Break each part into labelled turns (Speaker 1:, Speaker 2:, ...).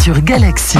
Speaker 1: sur Galaxy.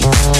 Speaker 1: Thank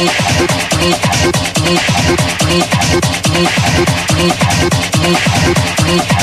Speaker 1: Thank you.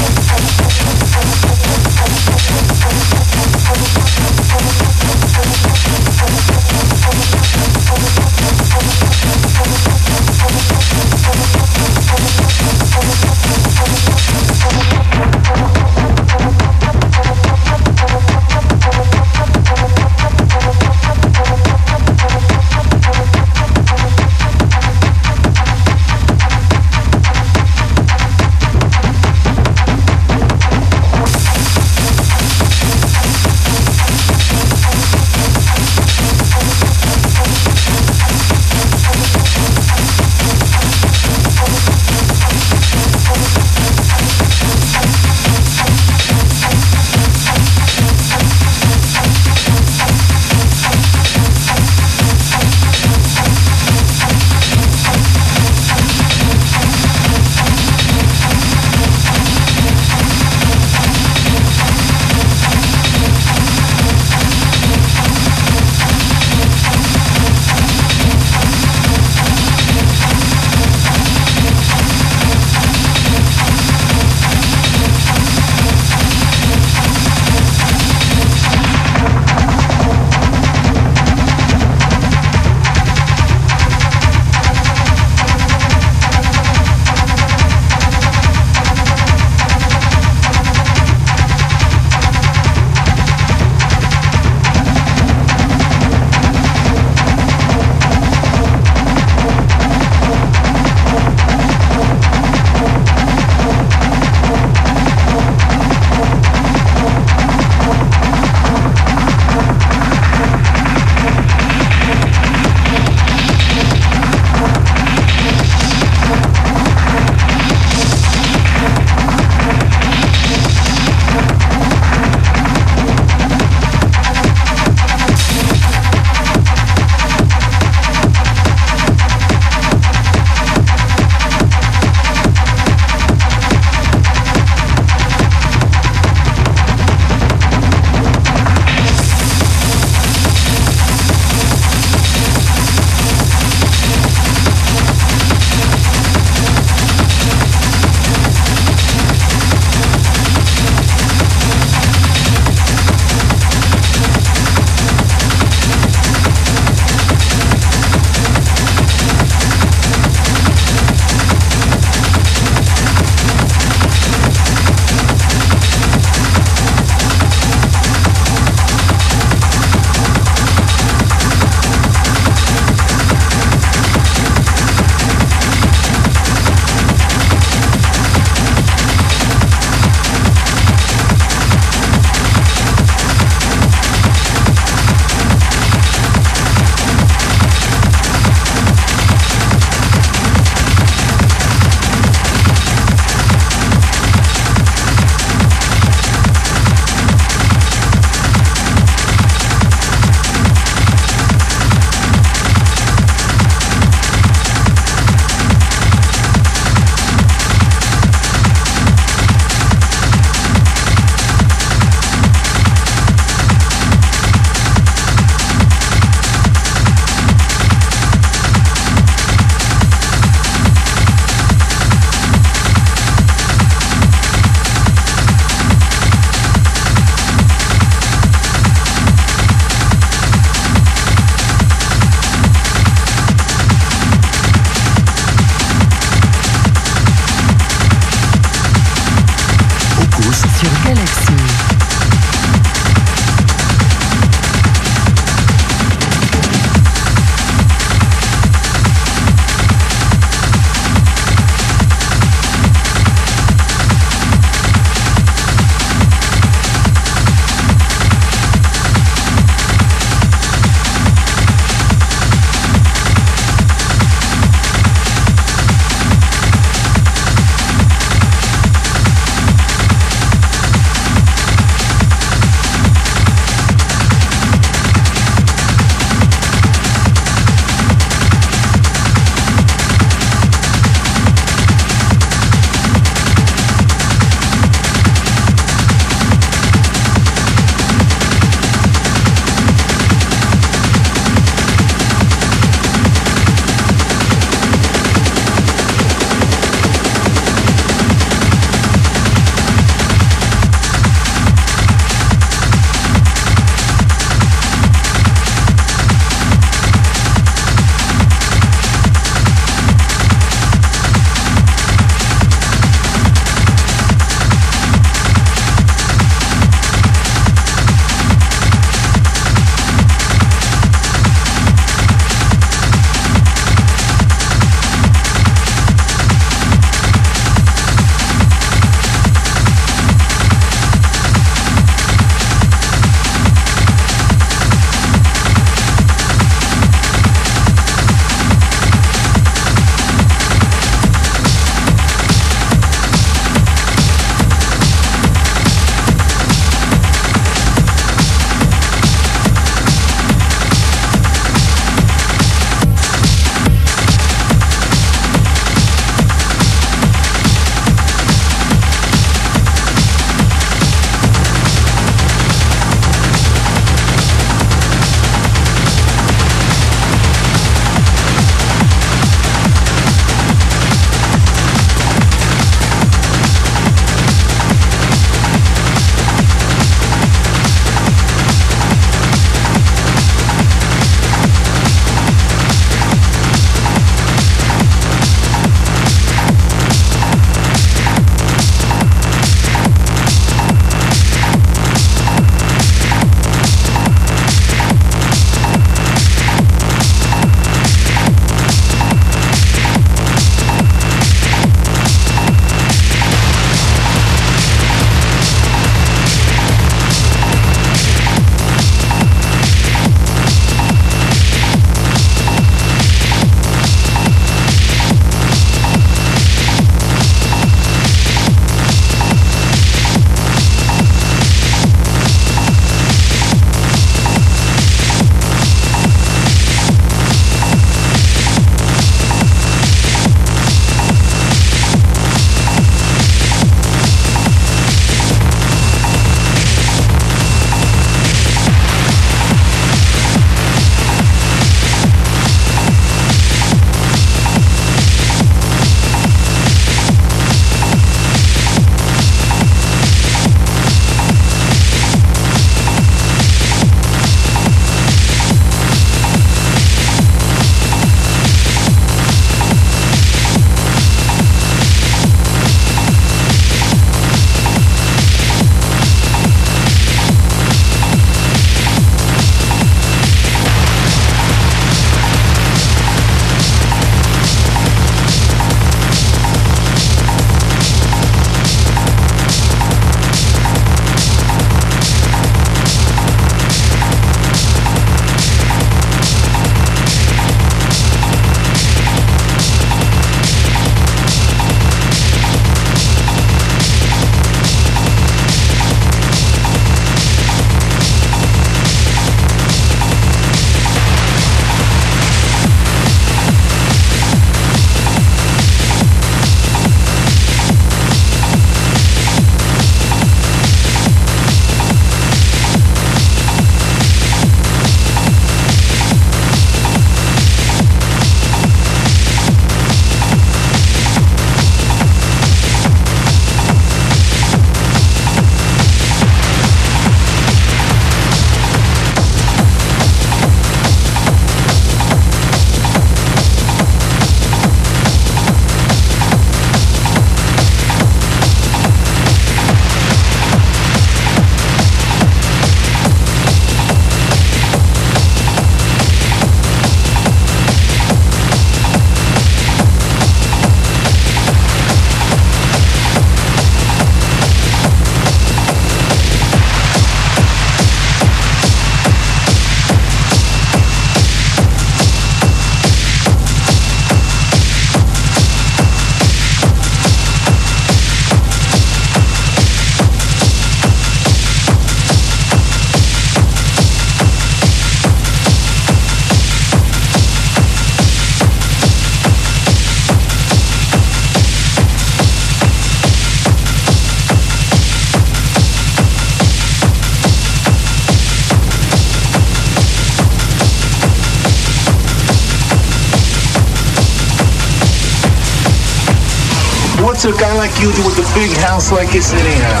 Speaker 2: What's a guy like you with a big house like this anyhow?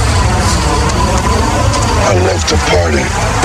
Speaker 3: I love to party.